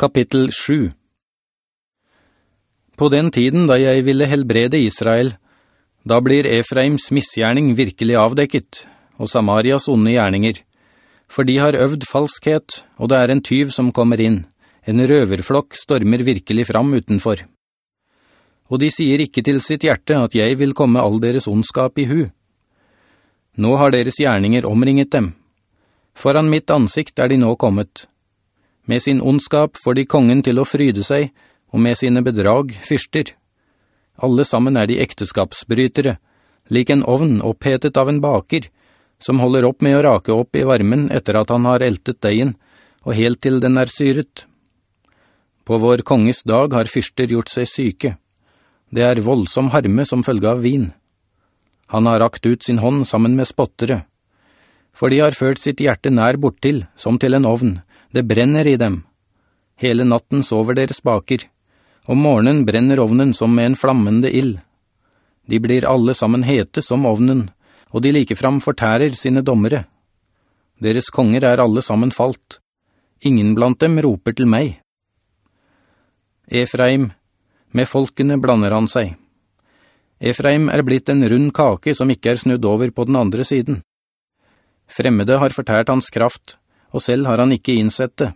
Kapittel 7 På den tiden da jeg ville helbrede Israel, da blir Efraims misgjerning virkelig avdekket, og Samarias onde gjerninger, for de har øvd falskhet, og det er en tyv som kommer inn. En røverflokk stormer virkelig fram utenfor. Og de sier ikke til sitt hjerte at jeg vil komme all deres ondskap i hu. Nå har deres gjerninger omringet dem. Foran mitt ansikt er de nå kommet. Med sin ondskap får de kongen til å fryde seg, og med sine bedrag fyrster. Alle sammen er de ekteskapsbrytere, lik en ovn opphetet av en baker, som holder opp med å rake opp i varmen etter at han har eltet degen, og helt til den er syret. På vår konges dag har fyrster gjort seg syke. Det er voldsom harme som følge av vin. Han har rakt ut sin hånd sammen med spottere. For de har ført sitt hjerte nær bortil, som til en ovn, det brenner i dem. Hele natten sover deres baker. Om morgenen brenner ovnen som med en flammende ill. De blir alle sammen hete som ovnen, og de likefram fortærer sine dommere. Deres konger er alle sammen falt. Ingen blant dem roper til meg. Efraim, med folkene blander han seg. Efraim er blitt en rund kake som ikke er snudd over på den andre siden. Fremmede har fortært hans kraft, og selv har han ikke innsett det.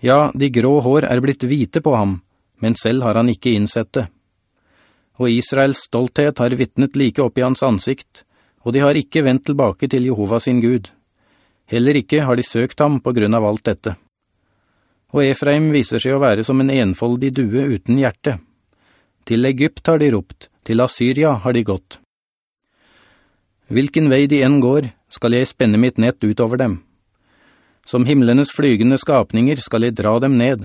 Ja, de grå hår er blitt hvite på ham, men selv har han ikke innsett det. Og Israels stolthet har vittnet like opp i hans ansikt, og de har ikke vendt tilbake til Jehova sin Gud. Heller ikke har de søkt ham på grunn av alt dette. Og Efraim viser seg å være som en enfoldig due uten hjerte. Til Egypt har de ropt, til Assyria har de gått. Hvilken vei de enn går, skal jeg spenne mitt nett utover dem. Som himlenes flygende skapninger skal jeg dra dem ned.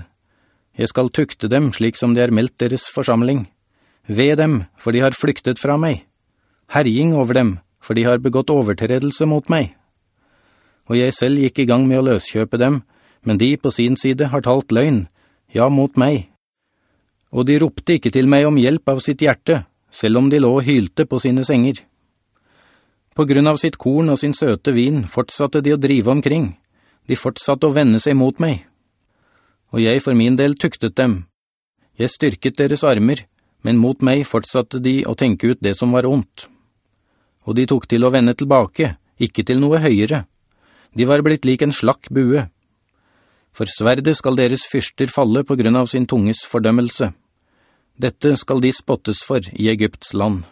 Jeg skal tukte dem slik som det er meldt deres forsamling. Ved dem, for de har flyktet fra meg. Herjing over dem, for de har begått overtredelse mot meg. Og jeg selv gikk i gang med å løskjøpe dem, men de på sin side har talt løgn, ja, mot meg. Og de ropte ikke til meg om hjelp av sitt hjerte, selv om de lå og hylte på sine senger. På grunn av sitt korn og sin søte vin fortsatte de å drive omkring, de fortsatte å vende seg mot meg. Og jeg for min del tuktet dem. Jeg styrket deres armer, men mot meg fortsatte de å tenke ut det som var ondt. Og de tok til å vende tilbake, ikke til noe høyere. De var blitt lik en slakk bue. For sverdet skal deres fyrster falle på grunn av sin tunges fordømmelse. Dette skal de spottes for i Egypts land.»